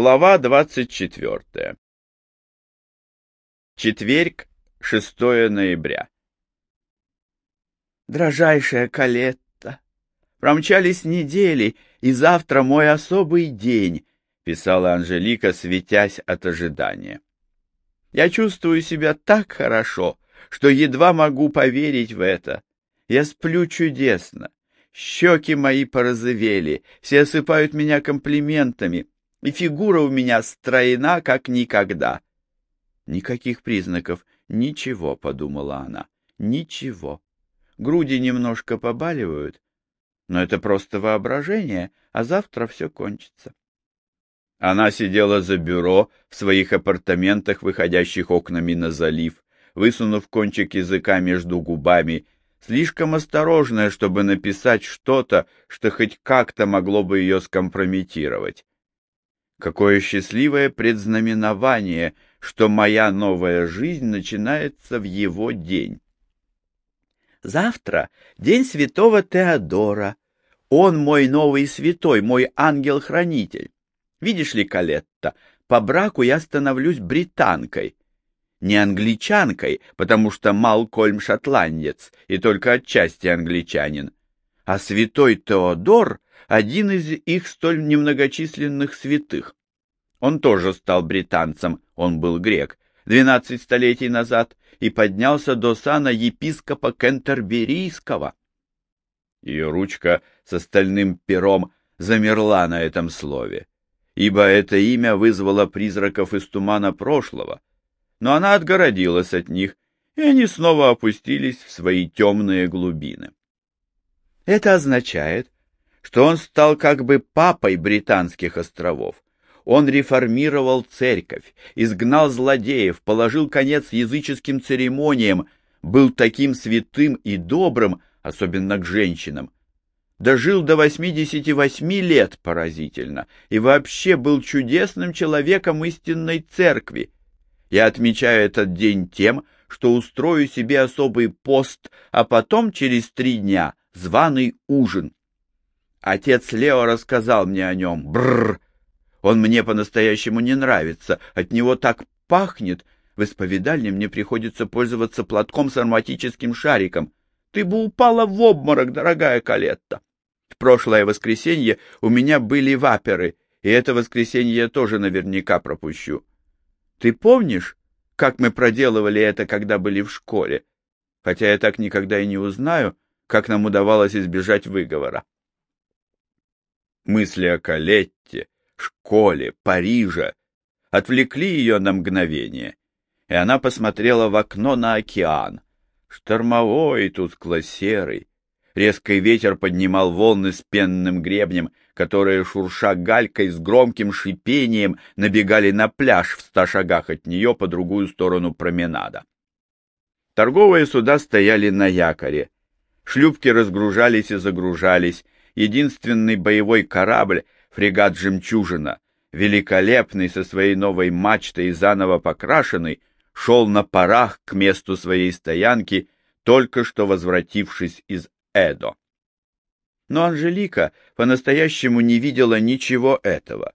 Глава 24. Четверг, 6 ноября. Дрожайшая Калетта, промчались недели, и завтра мой особый день, писала Анжелика, светясь от ожидания. Я чувствую себя так хорошо, что едва могу поверить в это. Я сплю чудесно. Щеки мои порозовели, все осыпают меня комплиментами и фигура у меня стройна, как никогда. Никаких признаков, ничего, — подумала она, — ничего. Груди немножко побаливают, но это просто воображение, а завтра все кончится. Она сидела за бюро в своих апартаментах, выходящих окнами на залив, высунув кончик языка между губами, слишком осторожная, чтобы написать что-то, что хоть как-то могло бы ее скомпрометировать. Какое счастливое предзнаменование, что моя новая жизнь начинается в его день. Завтра день святого Теодора. Он мой новый святой, мой ангел-хранитель. Видишь ли, Калетта, по браку я становлюсь британкой. Не англичанкой, потому что Малкольм шотландец и только отчасти англичанин, а святой Теодор один из их столь немногочисленных святых. Он тоже стал британцем, он был грек, двенадцать столетий назад, и поднялся до сана епископа Кентерберийского. Ее ручка с стальным пером замерла на этом слове, ибо это имя вызвало призраков из тумана прошлого, но она отгородилась от них, и они снова опустились в свои темные глубины. Это означает, что он стал как бы папой британских островов. Он реформировал церковь, изгнал злодеев, положил конец языческим церемониям, был таким святым и добрым, особенно к женщинам. Дожил до 88 лет поразительно и вообще был чудесным человеком истинной церкви. Я отмечаю этот день тем, что устрою себе особый пост, а потом через три дня званый ужин. Отец Лео рассказал мне о нем. Бррр! Он мне по-настоящему не нравится. От него так пахнет. В исповедальне мне приходится пользоваться платком с ароматическим шариком. Ты бы упала в обморок, дорогая Калетта. В прошлое воскресенье у меня были ваперы, и это воскресенье я тоже наверняка пропущу. Ты помнишь, как мы проделывали это, когда были в школе? Хотя я так никогда и не узнаю, как нам удавалось избежать выговора. Мысли о Калетте, школе, Париже отвлекли ее на мгновение, и она посмотрела в окно на океан. Штормовой, тускло-серый. Резкий ветер поднимал волны с пенным гребнем, которые, шурша галькой с громким шипением, набегали на пляж в ста шагах от нее по другую сторону променада. Торговые суда стояли на якоре. Шлюпки разгружались и загружались, единственный боевой корабль, фрегат «Жемчужина», великолепный со своей новой мачтой и заново покрашенный, шел на парах к месту своей стоянки, только что возвратившись из Эдо. Но Анжелика по-настоящему не видела ничего этого.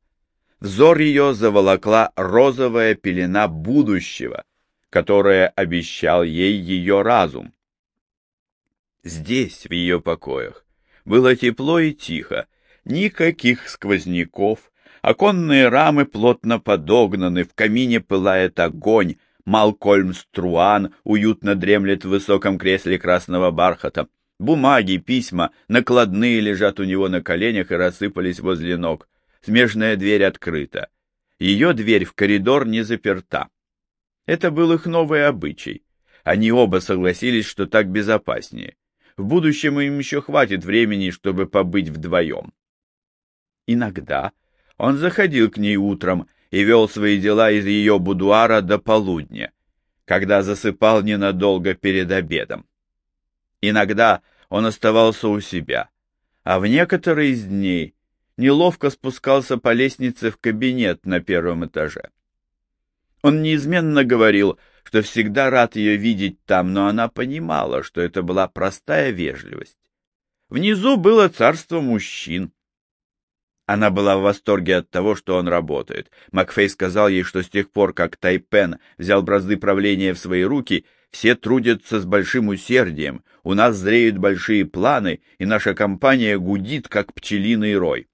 Взор ее заволокла розовая пелена будущего, которое обещал ей ее разум. Здесь, в ее покоях, было тепло и тихо, никаких сквозняков, оконные рамы плотно подогнаны, в камине пылает огонь, Малкольм Струан уютно дремлет в высоком кресле красного бархата. Бумаги, письма, накладные лежат у него на коленях и рассыпались возле ног. Смежная дверь открыта. Ее дверь в коридор не заперта. Это был их новый обычай. Они оба согласились, что так безопаснее. В будущем им еще хватит времени, чтобы побыть вдвоем. Иногда он заходил к ней утром и вел свои дела из ее будуара до полудня, когда засыпал ненадолго перед обедом. Иногда он оставался у себя, а в некоторые из дней неловко спускался по лестнице в кабинет на первом этаже. Он неизменно говорил — что всегда рад ее видеть там, но она понимала, что это была простая вежливость. Внизу было царство мужчин. Она была в восторге от того, что он работает. Макфей сказал ей, что с тех пор, как Тайпен взял бразды правления в свои руки, все трудятся с большим усердием, у нас зреют большие планы, и наша компания гудит, как пчелиный рой.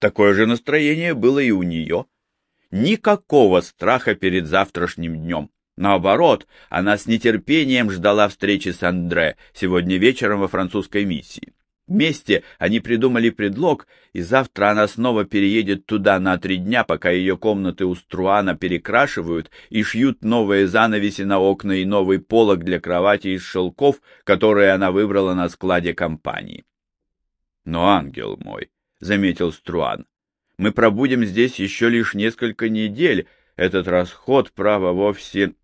Такое же настроение было и у нее. Никакого страха перед завтрашним днем. Наоборот, она с нетерпением ждала встречи с Андре сегодня вечером во французской миссии. Вместе они придумали предлог, и завтра она снова переедет туда на три дня, пока ее комнаты у Струана перекрашивают и шьют новые занавеси на окна и новый полог для кровати из шелков, которые она выбрала на складе компании. «Но, ангел мой», — заметил Струан, — «мы пробудем здесь еще лишь несколько недель, этот расход, право, вовсе...»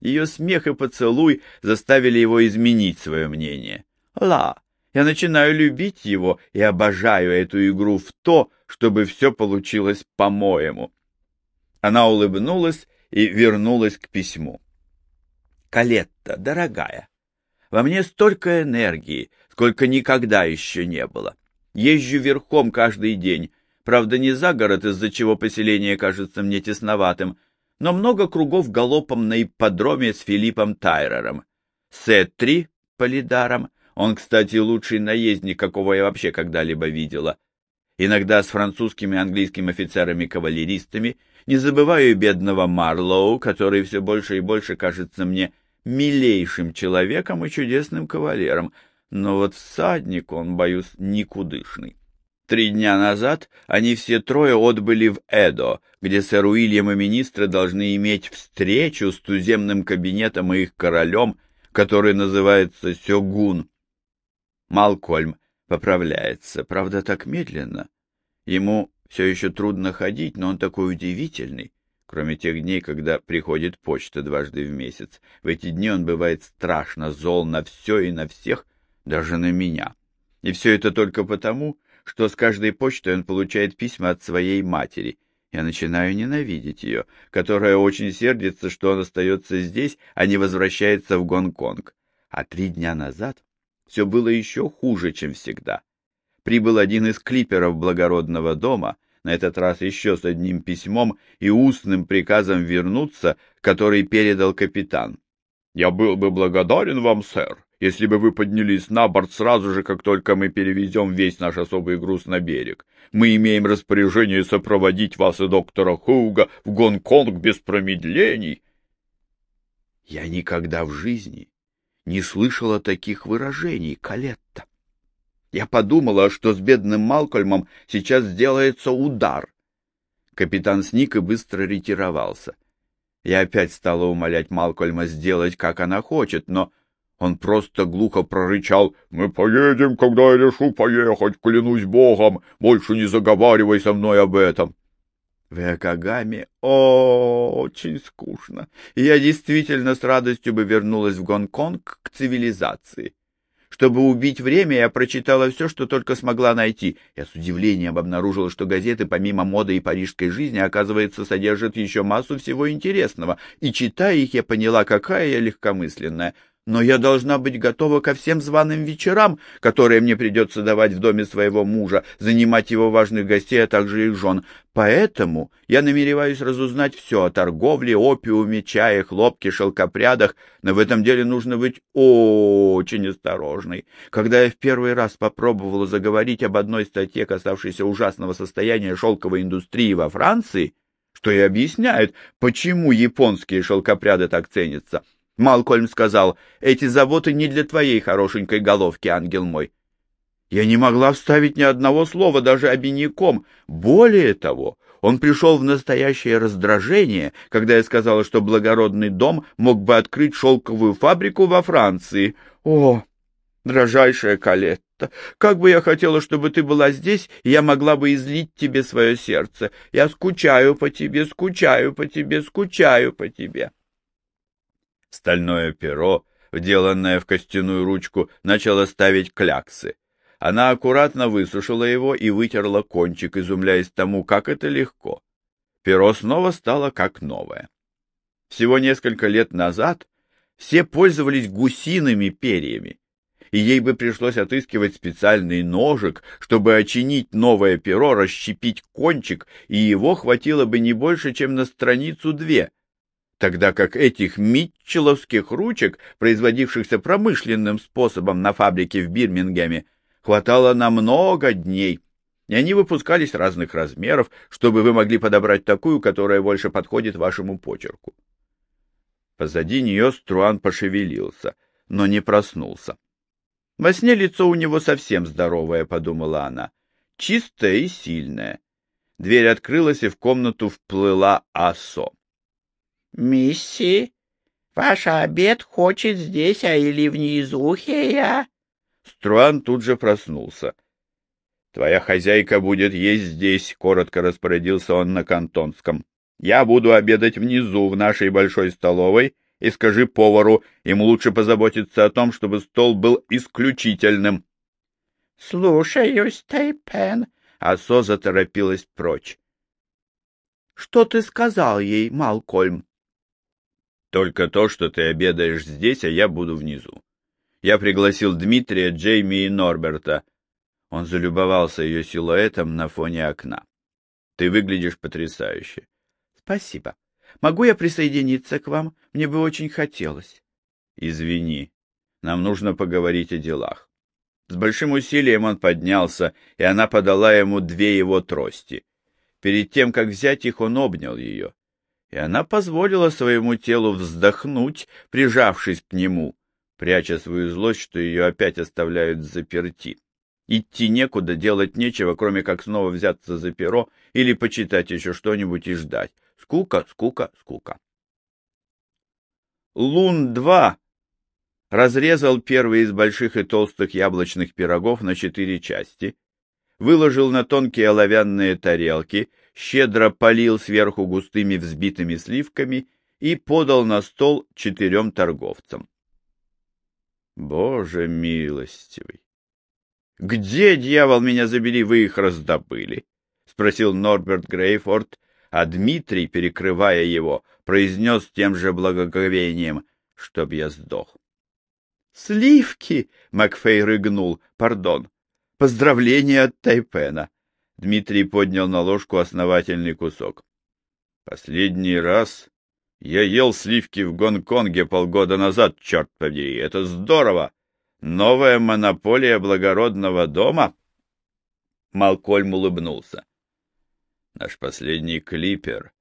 Ее смех и поцелуй заставили его изменить свое мнение. «Ла!» Я начинаю любить его и обожаю эту игру в то, чтобы все получилось по-моему. Она улыбнулась и вернулась к письму. Калетта, дорогая, во мне столько энергии, сколько никогда еще не было. Езжу верхом каждый день, правда не за город, из-за чего поселение кажется мне тесноватым, но много кругов галопом на ипподроме с Филиппом Тайрером, Сеттри, Полидаром, он, кстати, лучший наездник, какого я вообще когда-либо видела. Иногда с французскими и английскими офицерами-кавалеристами, не забываю бедного Марлоу, который все больше и больше кажется мне милейшим человеком и чудесным кавалером, но вот всадник он, боюсь, никудышный. Три дня назад они все трое отбыли в Эдо, где сэр Уильям и министры должны иметь встречу с туземным кабинетом и их королем, который называется Сёгун. Малкольм поправляется, правда, так медленно. Ему все еще трудно ходить, но он такой удивительный. Кроме тех дней, когда приходит почта дважды в месяц. В эти дни он бывает страшно зол на все и на всех, даже на меня. И все это только потому, что с каждой почтой он получает письма от своей матери. Я начинаю ненавидеть ее, которая очень сердится, что он остается здесь, а не возвращается в Гонконг. А три дня назад все было еще хуже, чем всегда. Прибыл один из клиперов благородного дома, на этот раз еще с одним письмом и устным приказом вернуться, который передал капитан. «Я был бы благодарен вам, сэр, если бы вы поднялись на борт сразу же, как только мы перевезем весь наш особый груз на берег. Мы имеем распоряжение сопроводить вас и доктора Хуга в Гонконг без промедлений». Я никогда в жизни не слышала таких выражений, Калетта. Я подумала, что с бедным Малкольмом сейчас сделается удар. Капитан сник и быстро ретировался. Я опять стала умолять Малкольма сделать, как она хочет, но он просто глухо прорычал «Мы поедем, когда я решу поехать, клянусь богом, больше не заговаривай со мной об этом». В Экагаме очень скучно. И я действительно с радостью бы вернулась в Гонконг к цивилизации. Чтобы убить время, я прочитала все, что только смогла найти. Я с удивлением обнаружила, что газеты, помимо моды и парижской жизни, оказывается, содержат еще массу всего интересного. И читая их, я поняла, какая я легкомысленная но я должна быть готова ко всем званым вечерам, которые мне придется давать в доме своего мужа, занимать его важных гостей, а также их жен. Поэтому я намереваюсь разузнать все о торговле, опиуме, чае, хлопке, шелкопрядах, но в этом деле нужно быть очень осторожной. Когда я в первый раз попробовала заговорить об одной статье, касавшейся ужасного состояния шелковой индустрии во Франции, что и объясняет, почему японские шелкопряды так ценятся, Малкольм сказал, эти заботы не для твоей хорошенькой головки, ангел мой. Я не могла вставить ни одного слова, даже обиняком. Более того, он пришел в настоящее раздражение, когда я сказала, что благородный дом мог бы открыть шелковую фабрику во Франции. О, дрожайшая Калетта, как бы я хотела, чтобы ты была здесь, и я могла бы излить тебе свое сердце. Я скучаю по тебе, скучаю по тебе, скучаю по тебе. Стальное перо, вделанное в костяную ручку, начало ставить кляксы. Она аккуратно высушила его и вытерла кончик, изумляясь тому, как это легко. Перо снова стало как новое. Всего несколько лет назад все пользовались гусиными перьями. и ей бы пришлось отыскивать специальный ножик, чтобы очинить новое перо, расщепить кончик, и его хватило бы не больше, чем на страницу две, тогда как этих митчеловских ручек, производившихся промышленным способом на фабрике в Бирмингеме, хватало на много дней, и они выпускались разных размеров, чтобы вы могли подобрать такую, которая больше подходит вашему почерку. Позади нее Струан пошевелился, но не проснулся. Во сне лицо у него совсем здоровое, подумала она, чистое и сильное. Дверь открылась, и в комнату вплыла Асо. — Мисси, ваш обед хочет здесь, а или внизу, Хея? Струан тут же проснулся. — Твоя хозяйка будет есть здесь, — коротко распорядился он на кантонском. — Я буду обедать внизу, в нашей большой столовой, — и скажи повару, ему лучше позаботиться о том, чтобы стол был исключительным. — Слушаюсь, Тайпен. Асо заторопилась прочь. — Что ты сказал ей, Малкольм? — Только то, что ты обедаешь здесь, а я буду внизу. Я пригласил Дмитрия, Джейми и Норберта. Он залюбовался ее силуэтом на фоне окна. Ты выглядишь потрясающе. — Спасибо. Могу я присоединиться к вам? Мне бы очень хотелось. Извини, нам нужно поговорить о делах. С большим усилием он поднялся, и она подала ему две его трости. Перед тем, как взять их, он обнял ее. И она позволила своему телу вздохнуть, прижавшись к нему, пряча свою злость, что ее опять оставляют заперти. Идти некуда, делать нечего, кроме как снова взяться за перо или почитать еще что-нибудь и ждать. Скука, скука, скука. Лун-2 разрезал первый из больших и толстых яблочных пирогов на четыре части, выложил на тонкие оловянные тарелки, щедро полил сверху густыми взбитыми сливками и подал на стол четырем торговцам. Боже милостивый! Где, дьявол, меня забери, вы их раздобыли? — спросил Норберт Грейфорд, а Дмитрий, перекрывая его, произнес тем же благоговением, чтоб я сдох. «Сливки!» — Макфей рыгнул. «Пардон. Поздравления от Тайпена!» Дмитрий поднял на ложку основательный кусок. «Последний раз я ел сливки в Гонконге полгода назад, черт побери. Это здорово! Новая монополия благородного дома?» Малкольм улыбнулся. Наш последний клипер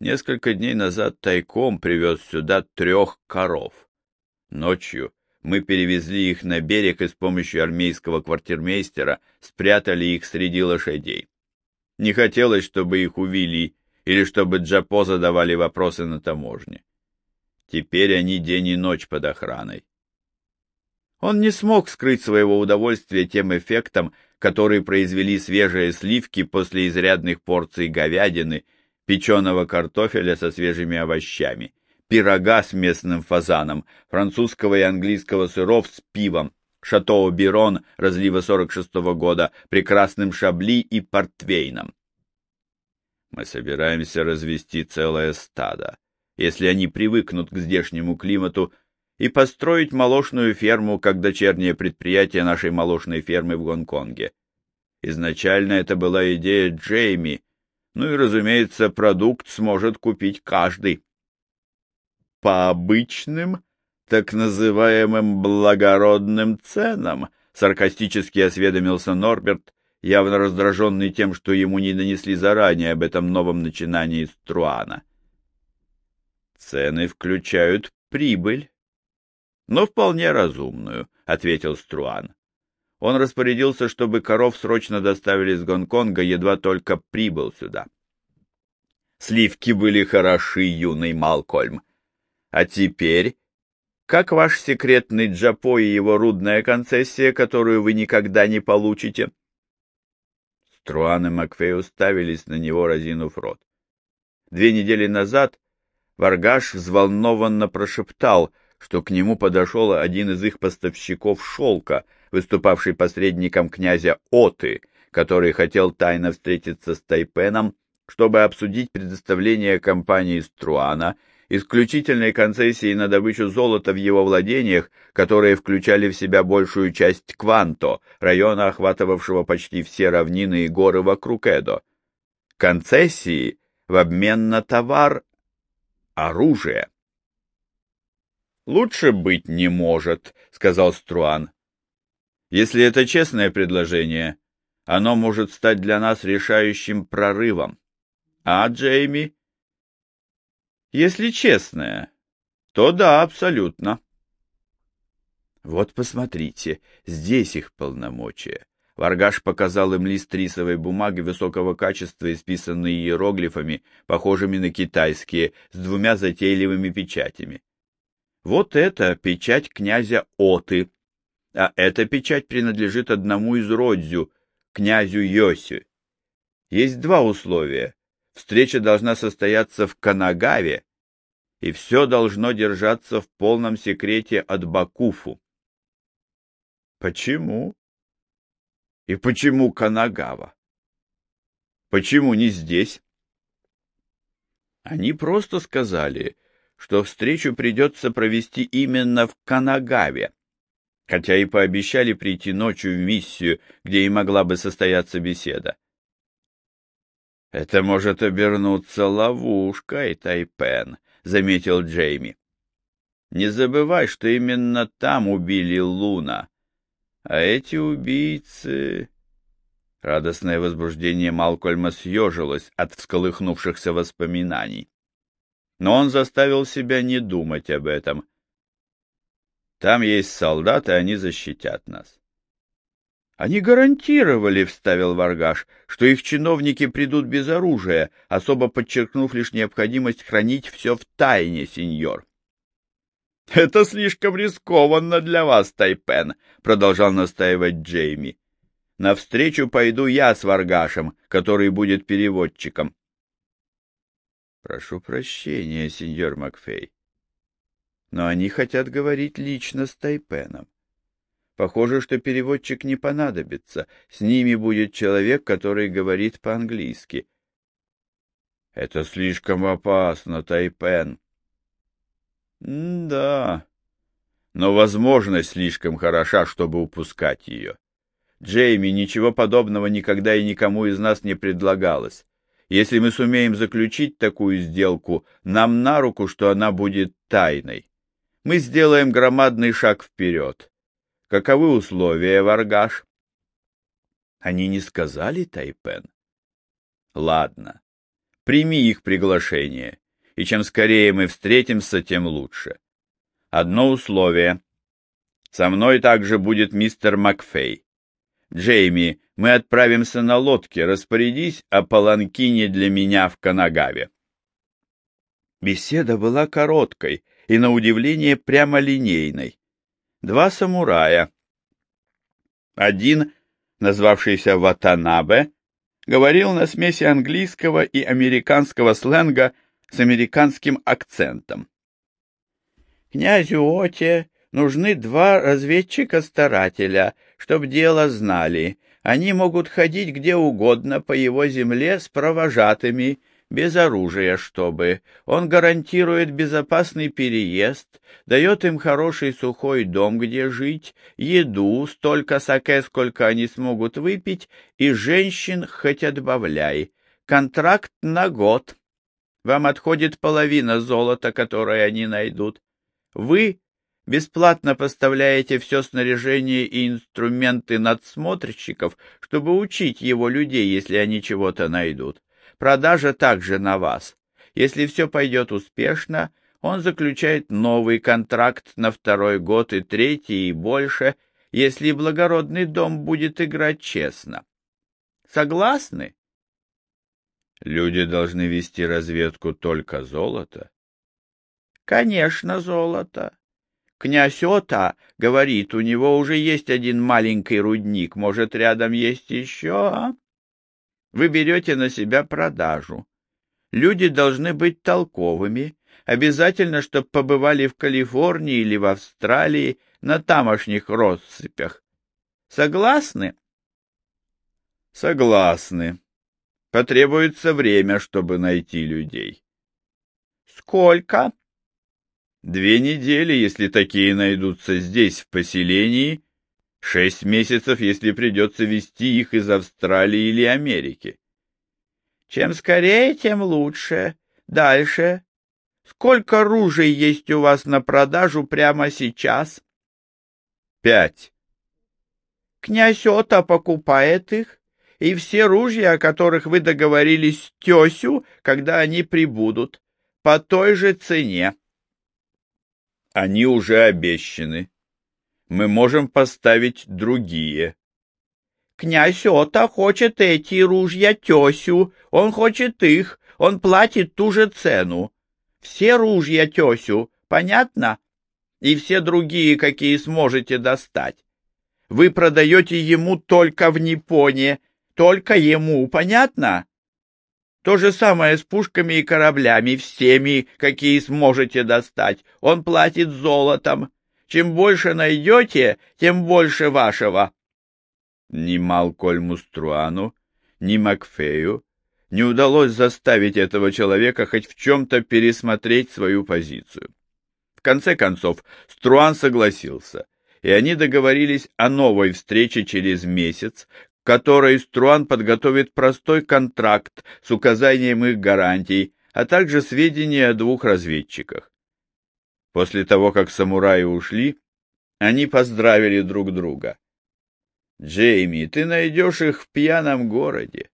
несколько дней назад тайком привез сюда трех коров. Ночью мы перевезли их на берег и с помощью армейского квартирмейстера спрятали их среди лошадей. Не хотелось, чтобы их увели или чтобы Джапо задавали вопросы на таможне. Теперь они день и ночь под охраной. Он не смог скрыть своего удовольствия тем эффектом, который произвели свежие сливки после изрядных порций говядины, печеного картофеля со свежими овощами, пирога с местным фазаном, французского и английского сыров с пивом, шато Бирон разлива 46 -го года, прекрасным шабли и портвейном. Мы собираемся развести целое стадо, если они привыкнут к здешнему климату, и построить молочную ферму как дочернее предприятие нашей молочной фермы в Гонконге. Изначально это была идея Джейми, ну и, разумеется, продукт сможет купить каждый. По обычным, так называемым благородным ценам, саркастически осведомился Норберт, явно раздраженный тем, что ему не донесли заранее об этом новом начинании Струана. Цены включают прибыль, но вполне разумную, — ответил Струан. Он распорядился, чтобы коров срочно доставили из Гонконга, едва только прибыл сюда. Сливки были хороши, юный Малкольм. А теперь, как ваш секретный Джапо и его рудная концессия, которую вы никогда не получите? Струан и Макфей уставились на него, разинув рот. Две недели назад Варгаш взволнованно прошептал — что к нему подошел один из их поставщиков шелка, выступавший посредником князя Оты, который хотел тайно встретиться с Тайпеном, чтобы обсудить предоставление компании Струана исключительной концессии на добычу золота в его владениях, которые включали в себя большую часть Кванто, района, охватывавшего почти все равнины и горы вокруг Эдо. Концессии в обмен на товар — оружие. «Лучше быть не может», — сказал Струан. «Если это честное предложение, оно может стать для нас решающим прорывом. А, Джейми?» «Если честное, то да, абсолютно». «Вот посмотрите, здесь их полномочия». Варгаш показал им лист рисовой бумаги высокого качества, исписанный иероглифами, похожими на китайские, с двумя затейливыми печатями. Вот это печать князя Оты, а эта печать принадлежит одному из Родзю, князю Йосю. Есть два условия. Встреча должна состояться в Канагаве, и все должно держаться в полном секрете от Бакуфу. Почему? И почему Канагава? Почему не здесь? Они просто сказали, что встречу придется провести именно в Канагаве, хотя и пообещали прийти ночью в миссию, где и могла бы состояться беседа. «Это может обернуться ловушкой, Тайпен», — заметил Джейми. «Не забывай, что именно там убили Луна, а эти убийцы...» Радостное возбуждение Малкольма съежилось от всколыхнувшихся воспоминаний но он заставил себя не думать об этом. Там есть солдаты, они защитят нас. Они гарантировали, — вставил Варгаш, — что их чиновники придут без оружия, особо подчеркнув лишь необходимость хранить все в тайне, сеньор. — Это слишком рискованно для вас, Тайпен, — продолжал настаивать Джейми. — Навстречу пойду я с Варгашем, который будет переводчиком. Прошу прощения, сеньор Макфей. Но они хотят говорить лично с Тайпеном. Похоже, что переводчик не понадобится. С ними будет человек, который говорит по-английски. Это слишком опасно, Тайпен. Да. Но возможность слишком хороша, чтобы упускать ее. Джейми, ничего подобного никогда и никому из нас не предлагалось. Если мы сумеем заключить такую сделку, нам на руку, что она будет тайной. Мы сделаем громадный шаг вперед. Каковы условия, Варгаш? Они не сказали, Тайпен? Ладно, прими их приглашение, и чем скорее мы встретимся, тем лучше. Одно условие. Со мной также будет мистер Макфей. Джейми, мы отправимся на лодке, распорядись о паланкине для меня в Канагаве. Беседа была короткой и, на удивление, прямолинейной. Два самурая. Один, назвавшийся Ватанабе, говорил на смеси английского и американского сленга с американским акцентом. Князю Оте нужны два разведчика-старателя, чтоб дело знали. Они могут ходить где угодно по его земле с провожатыми, без оружия, чтобы. Он гарантирует безопасный переезд, дает им хороший сухой дом, где жить, еду, столько саке, сколько они смогут выпить, и женщин хоть отбавляй. Контракт на год. Вам отходит половина золота, которое они найдут. Вы бесплатно поставляете все снаряжение и инструменты надсмотрщиков, чтобы учить его людей, если они чего-то найдут. Продажа также на вас. Если все пойдет успешно, он заключает новый контракт на второй год и третий и больше, если благородный дом будет играть честно. Согласны? Люди должны вести разведку только золота. Конечно, золото. Князь Ота говорит, у него уже есть один маленький рудник, может, рядом есть еще, а? Вы берете на себя продажу. Люди должны быть толковыми, обязательно, чтобы побывали в Калифорнии или в Австралии на тамошних россыпях. Согласны? Согласны. Потребуется время, чтобы найти людей. сколько? Две недели, если такие найдутся здесь, в поселении, шесть месяцев, если придется вести их из Австралии или Америки. Чем скорее, тем лучше. Дальше. Сколько ружей есть у вас на продажу прямо сейчас? Пять. Князь Ота покупает их, и все ружья, о которых вы договорились с тесю, когда они прибудут, по той же цене. Они уже обещаны. Мы можем поставить другие. Князь Ота хочет эти ружья тесю, он хочет их, он платит ту же цену. Все ружья тесю, понятно? И все другие, какие сможете достать. Вы продаете ему только в Нипоне, только ему, понятно? То же самое с пушками и кораблями, всеми, какие сможете достать. Он платит золотом. Чем больше найдете, тем больше вашего. Ни Малкольму Струану, ни Макфею не удалось заставить этого человека хоть в чем-то пересмотреть свою позицию. В конце концов, Струан согласился, и они договорились о новой встрече через месяц, которой Струан подготовит простой контракт с указанием их гарантий, а также сведения о двух разведчиках. После того, как самураи ушли, они поздравили друг друга. «Джейми, ты найдешь их в пьяном городе.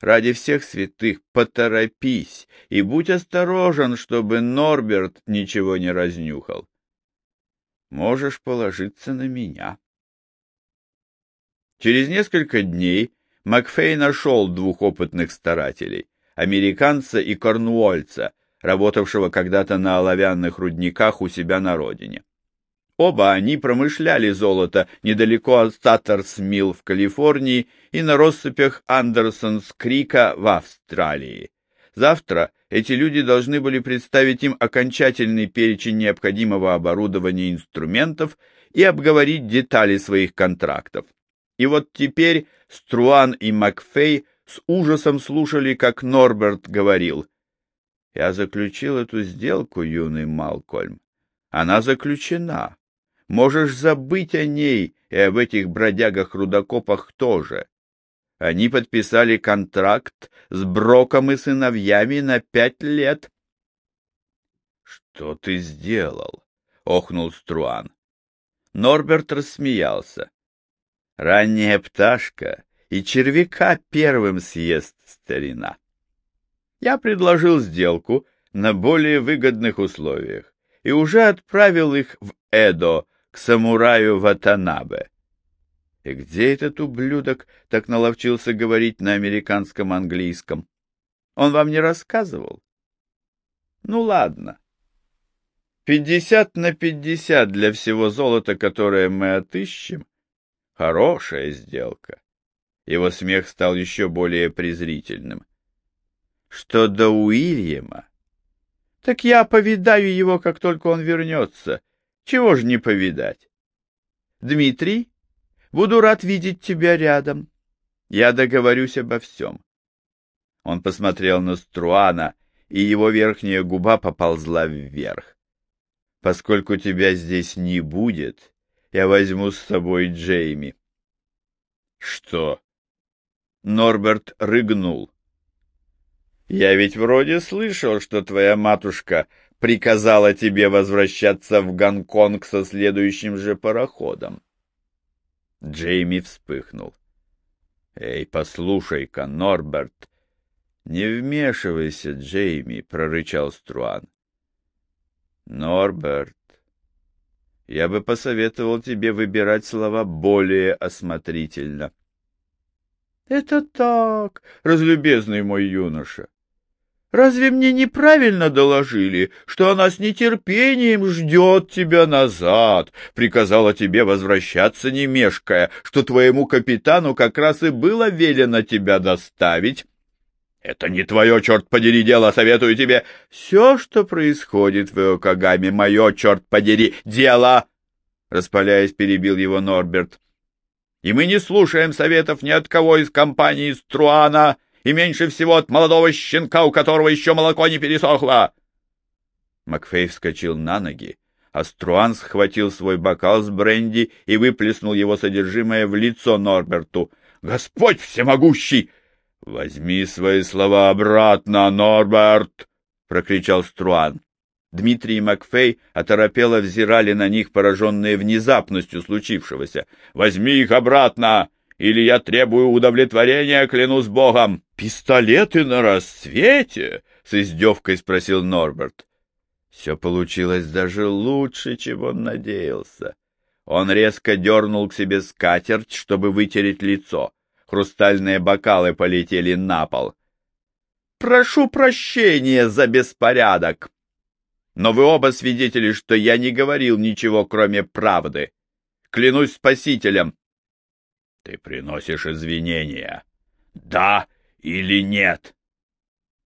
Ради всех святых поторопись и будь осторожен, чтобы Норберт ничего не разнюхал. Можешь положиться на меня». Через несколько дней Макфей нашел двух опытных старателей, американца и корнуольца, работавшего когда-то на оловянных рудниках у себя на родине. Оба они промышляли золото недалеко от Статтерс-Милл в Калифорнии и на россыпях Андерсонс-Крика в Австралии. Завтра эти люди должны были представить им окончательный перечень необходимого оборудования и инструментов и обговорить детали своих контрактов. И вот теперь Струан и Макфей с ужасом слушали, как Норберт говорил. «Я заключил эту сделку, юный Малкольм. Она заключена. Можешь забыть о ней и об этих бродягах-рудокопах тоже. Они подписали контракт с Броком и сыновьями на пять лет». «Что ты сделал?» — охнул Струан. Норберт рассмеялся. Ранняя пташка и червяка первым съест старина. Я предложил сделку на более выгодных условиях и уже отправил их в Эдо к самураю Ватанабе. И где этот ублюдок так наловчился говорить на американском английском? Он вам не рассказывал? Ну ладно. Пятьдесят на пятьдесят для всего золота, которое мы отыщем, Хорошая сделка. Его смех стал еще более презрительным. Что до Уильяма? Так я повидаю его, как только он вернется. Чего ж не повидать? Дмитрий, буду рад видеть тебя рядом. Я договорюсь обо всем. Он посмотрел на Струана, и его верхняя губа поползла вверх. Поскольку тебя здесь не будет, я возьму с собой Джейми. Что? Норберт рыгнул. Я ведь вроде слышал, что твоя матушка приказала тебе возвращаться в Гонконг со следующим же пароходом. Джейми вспыхнул. «Эй, послушай-ка, Норберт!» «Не вмешивайся, Джейми!» — прорычал Струан. «Норберт, я бы посоветовал тебе выбирать слова более осмотрительно. — Это так, разлюбезный мой юноша. Разве мне неправильно доложили, что она с нетерпением ждет тебя назад, приказала тебе возвращаться не мешкая, что твоему капитану как раз и было велено тебя доставить? Это не твое, черт подери, дело, советую тебе. Все, что происходит в Иокагаме, мое, черт подери, дело!» Распаляясь, перебил его Норберт. «И мы не слушаем советов ни от кого из компании Струана, и меньше всего от молодого щенка, у которого еще молоко не пересохло!» Макфей вскочил на ноги, а Струан схватил свой бокал с бренди и выплеснул его содержимое в лицо Норберту. «Господь всемогущий!» «Возьми свои слова обратно, Норберт!» — прокричал Струан. Дмитрий и Макфей оторопело взирали на них, пораженные внезапностью случившегося. «Возьми их обратно, или я требую удовлетворения, клянусь богом!» «Пистолеты на рассвете?» — с издевкой спросил Норберт. Все получилось даже лучше, чем он надеялся. Он резко дернул к себе скатерть, чтобы вытереть лицо. Хрустальные бокалы полетели на пол. «Прошу прощения за беспорядок!» Но вы оба свидетели, что я не говорил ничего, кроме правды. Клянусь спасителем. Ты приносишь извинения. Да или нет?